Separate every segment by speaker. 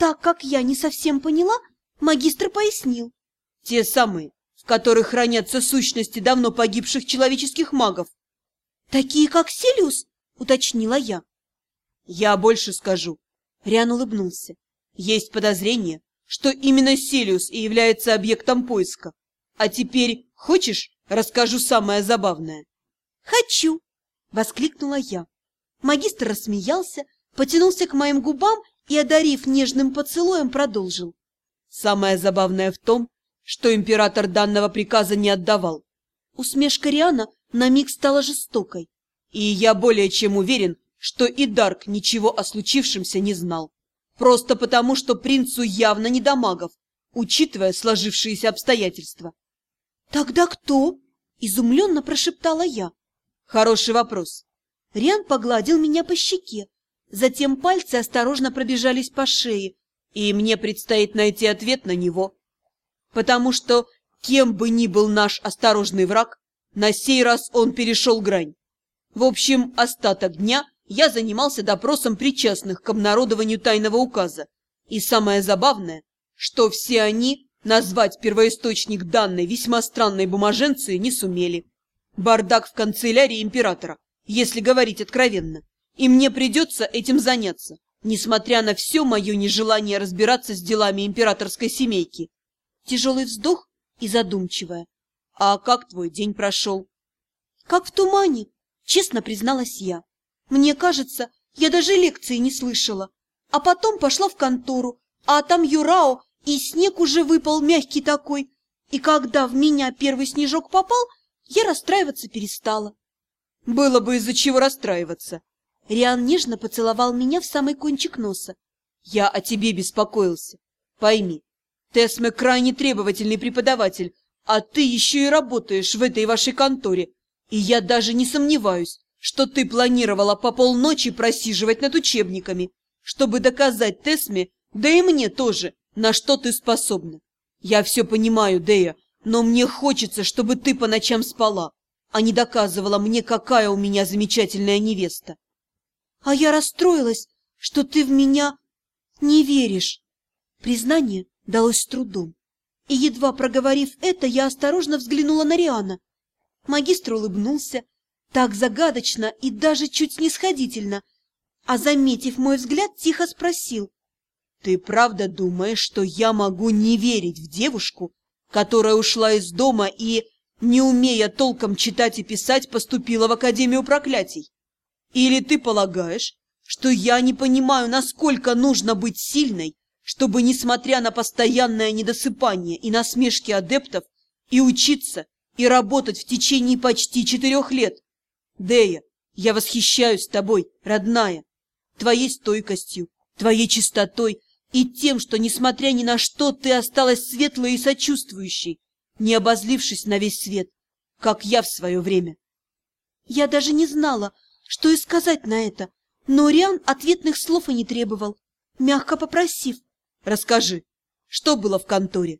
Speaker 1: Так как я не совсем поняла, магистр пояснил.
Speaker 2: Те самые, в которых хранятся сущности давно погибших человеческих магов.
Speaker 1: Такие, как Селиус, уточнила я.
Speaker 2: Я больше скажу. Риан улыбнулся. Есть подозрение, что именно Селиус и является объектом поиска. А теперь хочешь, расскажу самое забавное?
Speaker 1: Хочу! Воскликнула я. Магистр рассмеялся, потянулся к моим губам и, одарив нежным поцелуем, продолжил.
Speaker 2: Самое забавное в том, что император данного приказа не отдавал.
Speaker 1: Усмешка Риана на миг стала жестокой.
Speaker 2: И я более чем уверен, что и Дарк ничего о случившемся не знал. Просто потому, что принцу явно не до учитывая сложившиеся обстоятельства.
Speaker 1: «Тогда кто?» – изумленно прошептала я.
Speaker 2: «Хороший вопрос».
Speaker 1: Риан погладил меня по щеке, затем пальцы осторожно пробежались по шее, и мне предстоит найти ответ на него. Потому что, кем бы ни был наш осторожный враг, на сей раз он перешел грань. В общем, остаток дня я занимался допросом причастных к обнародованию тайного указа. И самое забавное, что все они назвать первоисточник данной весьма странной бумаженции не сумели. Бардак в канцелярии императора, если говорить откровенно. И мне придется этим заняться несмотря на все мое нежелание разбираться с делами императорской семейки. Тяжелый вздох и задумчивая. А как твой день прошел? Как в тумане, честно призналась я. Мне кажется, я даже лекции не слышала. А потом пошла в контору, а там Юрао, и снег уже выпал мягкий такой. И когда в меня первый снежок попал, я расстраиваться перестала.
Speaker 2: Было бы из-за чего расстраиваться.
Speaker 1: Риан нежно поцеловал меня в самый кончик носа.
Speaker 2: «Я о тебе беспокоился. Пойми, Тесме крайне требовательный преподаватель, а ты еще и работаешь в этой вашей конторе. И я даже не сомневаюсь, что ты планировала по полночи просиживать над учебниками, чтобы доказать Тесме, да и мне тоже, на что ты способна. Я все понимаю, Дея, но мне хочется, чтобы ты по ночам спала, а не доказывала мне, какая у меня замечательная невеста.
Speaker 1: А я расстроилась, что ты в меня не веришь. Признание далось с трудом. И, едва проговорив это, я осторожно взглянула на Риана. Магистр улыбнулся, так загадочно и даже чуть снисходительно, а, заметив мой взгляд, тихо спросил.
Speaker 2: — Ты правда думаешь, что я могу не верить в девушку, которая ушла из дома и, не умея толком читать и писать, поступила в Академию проклятий? Или ты полагаешь, что я не понимаю, насколько нужно быть сильной, чтобы, несмотря на постоянное недосыпание и насмешки адептов, и учиться, и работать в течение почти четырех лет? Дея, я восхищаюсь тобой, родная, твоей стойкостью, твоей чистотой и тем, что, несмотря ни на что, ты осталась светлой и сочувствующей, не обозлившись на весь свет, как я в свое время.
Speaker 1: Я даже не знала, что и сказать на это, но Риан ответных слов и не требовал, мягко попросив.
Speaker 2: «Расскажи, что было в конторе?»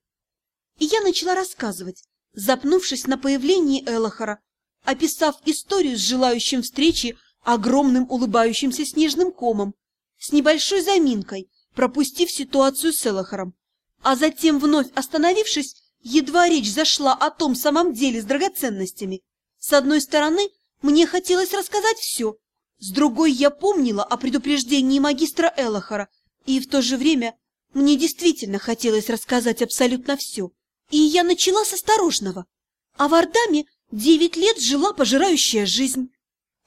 Speaker 1: И я начала рассказывать, запнувшись на появлении Элохора, описав историю с желающим встречи огромным улыбающимся снежным комом, с небольшой заминкой, пропустив ситуацию с Элохором, а затем, вновь остановившись, едва речь зашла о том самом деле с драгоценностями. С одной стороны, мне хотелось рассказать все. С другой я помнила о предупреждении магистра Элохора, и в то же время мне действительно хотелось рассказать абсолютно все. И я начала с осторожного. А в Ардаме девять лет жила пожирающая жизнь.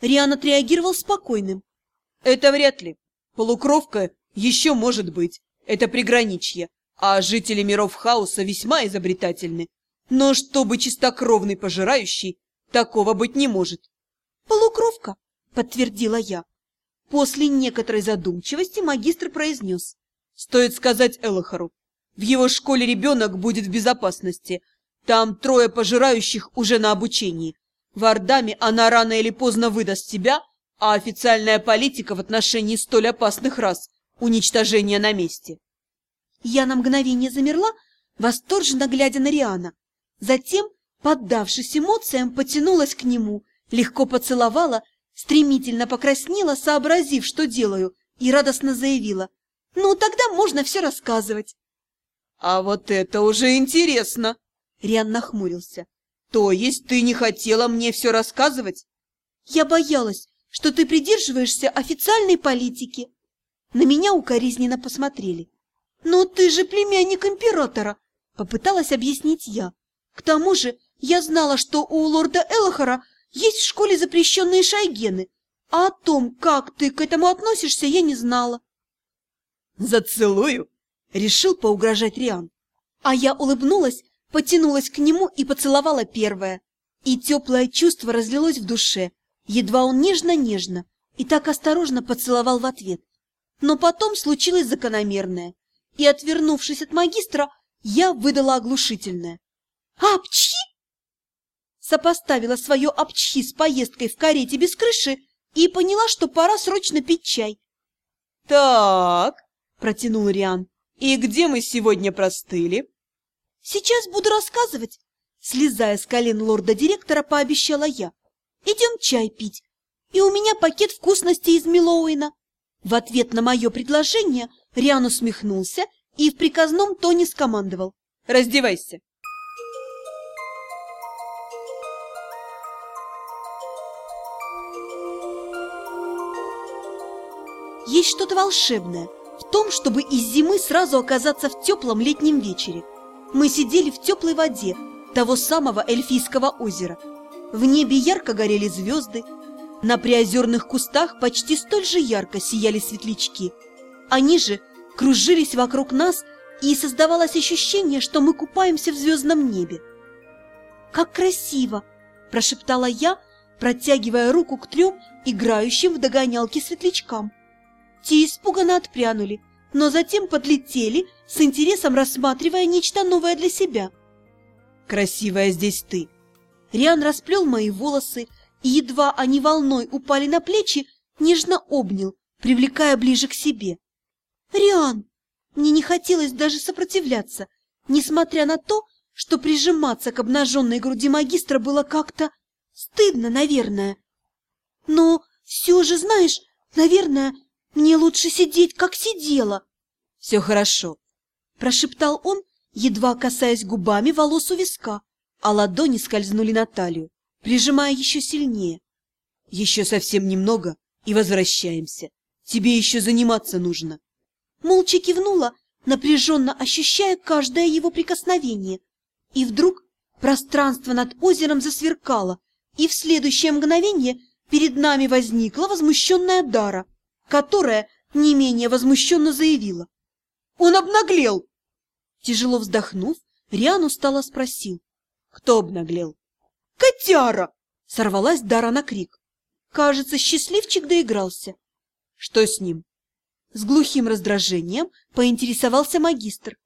Speaker 1: Риан отреагировал спокойным.
Speaker 2: Это вряд ли. Полукровка еще может быть. Это приграничье. А жители миров хаоса весьма изобретательны. Но чтобы чистокровный пожирающий, такого быть не может.
Speaker 1: «Полукровка», — подтвердила я. После некоторой задумчивости магистр произнес.
Speaker 2: «Стоит сказать Элохору, в его школе ребенок будет в безопасности. Там трое пожирающих уже на обучении. В Ардаме она рано или поздно выдаст себя, а официальная политика в отношении столь опасных рас – уничтожение на месте».
Speaker 1: Я на мгновение замерла, восторженно глядя на Риана. Затем, поддавшись эмоциям, потянулась к нему – легко поцеловала, стремительно покраснела, сообразив, что делаю, и радостно заявила. Ну, тогда можно все рассказывать.
Speaker 2: А вот это уже интересно.
Speaker 1: Риан нахмурился.
Speaker 2: То есть ты не хотела мне все рассказывать?
Speaker 1: Я боялась, что ты придерживаешься официальной политики. На меня укоризненно посмотрели. Но ты же племянник императора, попыталась объяснить я. К тому же я знала, что у лорда Элохора есть в школе запрещенные шайгены, а о том, как ты к этому относишься, я не знала.
Speaker 2: «Зацелую!» — решил поугрожать Риан.
Speaker 1: А я улыбнулась, потянулась к нему и поцеловала первое. И теплое чувство разлилось в душе. Едва он нежно-нежно и так осторожно поцеловал в ответ. Но потом случилось закономерное, и, отвернувшись от магистра, я выдала оглушительное. «Апчхи!» Сопоставила свое апчхи с поездкой в карете без крыши и поняла, что пора срочно пить чай.
Speaker 2: «Так», — протянул Риан, — «и где мы сегодня простыли?»
Speaker 1: «Сейчас буду рассказывать», — слезая с колен лорда-директора, пообещала я. «Идем чай пить, и у меня пакет вкусностей из Милоуина». В ответ на мое предложение Риан усмехнулся и в приказном тоне скомандовал.
Speaker 2: «Раздевайся!»
Speaker 1: Есть что-то волшебное в том, чтобы из зимы сразу оказаться в теплом летнем вечере. Мы сидели в теплой воде того самого эльфийского озера. В небе ярко горели звезды, на приозерных кустах почти столь же ярко сияли светлячки. Они же кружились вокруг нас, и создавалось ощущение, что мы купаемся в звездном небе. «Как красиво!» – прошептала я, протягивая руку к трем играющим в догонялки светлячкам. Те испуганно отпрянули, но затем подлетели, с интересом рассматривая нечто новое для себя.
Speaker 2: «Красивая здесь ты!»
Speaker 1: Риан расплел мои волосы, и едва они волной упали на плечи, нежно обнял, привлекая ближе к себе. «Риан!» Мне не хотелось даже сопротивляться, несмотря на то, что прижиматься к обнаженной груди магистра было как-то стыдно, наверное. Но все же, знаешь, наверное, мне лучше сидеть, как сидела.
Speaker 2: — Все хорошо, — прошептал он, едва касаясь губами волос у виска, а ладони скользнули на талию прижимая еще сильнее. Еще совсем немного и возвращаемся. Тебе еще заниматься нужно.
Speaker 1: Молча кивнула, напряженно ощущая каждое его прикосновение. И вдруг пространство над озером засверкало, и в следующее мгновение перед нами возникла возмущенная Дара, которая не менее возмущенно заявила. «Он обнаглел!» Тяжело вздохнув, Риан устало спросил. «Кто обнаглел?» «Котяра!» — сорвалась Дара на крик. Кажется, счастливчик доигрался. «Что с ним?» С глухим раздражением поинтересовался магистр.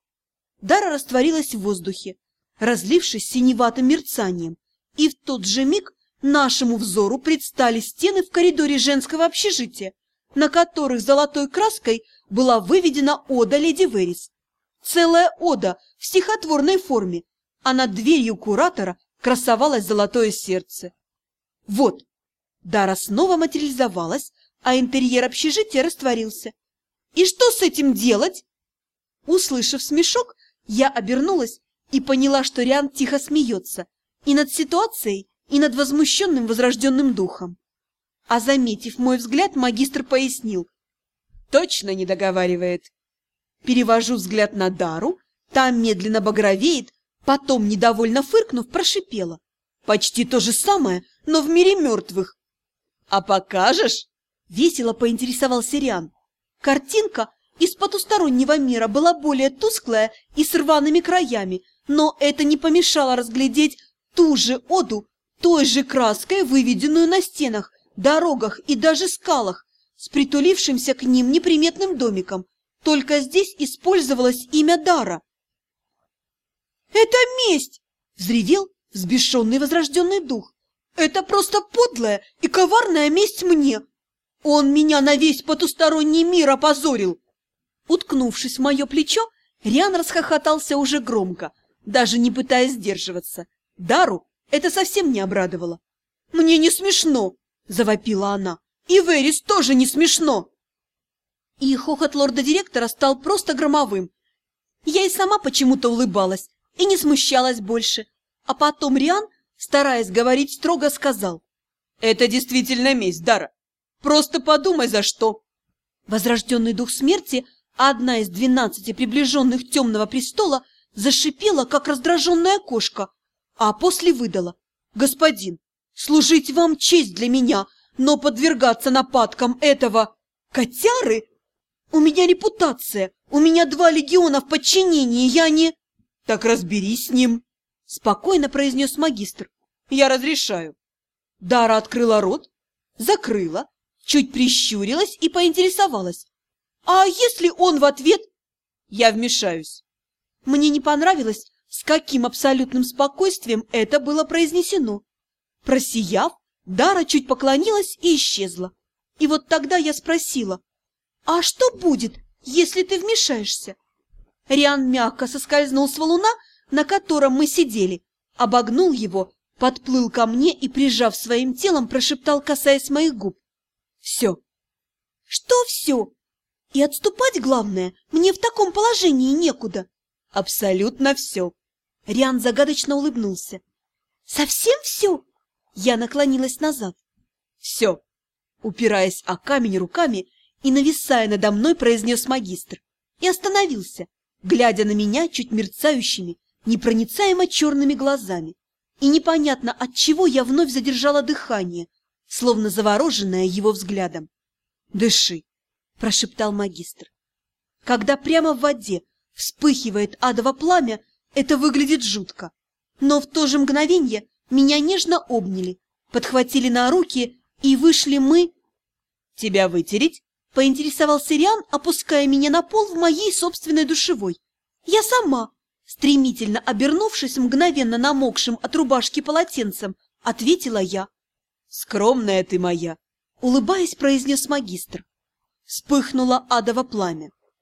Speaker 1: Дара растворилась в воздухе, разлившись синеватым мерцанием, и в тот же миг нашему взору предстали стены в коридоре женского общежития, на которых золотой краской была выведена ода леди Верис. Целая ода в стихотворной форме, а над дверью куратора красовалось золотое сердце. Вот, Дара снова материализовалась, а интерьер общежития растворился. И что с этим делать? Услышав смешок, я обернулась и поняла, что Риан тихо смеется и над ситуацией, и над возмущенным возрожденным духом. А заметив мой взгляд, магистр пояснил. Точно не договаривает. Перевожу взгляд на Дару, там медленно багровеет, Потом, недовольно фыркнув, прошипела. Почти то же самое, но в мире мертвых. «А покажешь?» — весело поинтересовался Риан. Картинка из потустороннего мира была более тусклая и с рваными краями, но это не помешало разглядеть ту же оду, той же краской, выведенную на стенах, дорогах и даже скалах, с притулившимся к ним неприметным домиком. Только здесь использовалось имя Дара. «Это месть!» — взревел взбешенный возрожденный дух. «Это просто подлая и коварная месть мне! Он меня на весь потусторонний мир опозорил!» Уткнувшись в мое плечо, Риан расхохотался уже громко, даже не пытаясь сдерживаться. Дару это совсем не обрадовало. «Мне не смешно!» — завопила она. «И Верис тоже не смешно!» И хохот лорда-директора стал просто громовым. Я и сама почему-то улыбалась и не смущалась больше. А потом Риан, стараясь говорить строго, сказал.
Speaker 2: «Это действительно месть, Дара. Просто подумай, за что!»
Speaker 1: Возрожденный дух смерти, одна из двенадцати приближенных темного престола, зашипела, как раздраженная кошка, а после выдала. «Господин, служить вам честь для меня, но подвергаться нападкам этого котяры? У меня репутация, у меня два легиона в подчинении, я не...»
Speaker 2: «Так разберись с ним», — спокойно произнес магистр. «Я разрешаю».
Speaker 1: Дара открыла рот, закрыла, чуть прищурилась и поинтересовалась. «А если он в ответ?»
Speaker 2: «Я вмешаюсь».
Speaker 1: Мне не понравилось, с каким абсолютным спокойствием это было произнесено. Просияв, Дара чуть поклонилась и исчезла. И вот тогда я спросила, «А что будет, если ты вмешаешься?» Риан мягко соскользнул с валуна, на котором мы сидели, обогнул его, подплыл ко мне и, прижав своим телом, прошептал, касаясь моих губ. «Все». «Что все?» «И отступать, главное, мне в таком положении некуда».
Speaker 2: «Абсолютно все».
Speaker 1: Риан загадочно улыбнулся. «Совсем все?» Я наклонилась назад.
Speaker 2: «Все!» Упираясь о камень руками и нависая надо мной, произнес магистр.
Speaker 1: И остановился, глядя на меня чуть мерцающими, непроницаемо черными глазами. И непонятно, от чего я вновь задержала дыхание, словно завороженная его взглядом.
Speaker 2: «Дыши!»
Speaker 1: – прошептал магистр. Когда прямо в воде вспыхивает адово пламя, это выглядит жутко. Но в то же мгновенье меня нежно обняли, подхватили на руки, и вышли мы...
Speaker 2: «Тебя вытереть?»
Speaker 1: — поинтересовался Риан, опуская меня на пол в моей собственной душевой. «Я сама!» Стремительно обернувшись мгновенно намокшим от рубашки полотенцем, ответила я.
Speaker 2: «Скромная ты моя!»
Speaker 1: — улыбаясь, произнес магистр. Вспыхнуло адово пламя.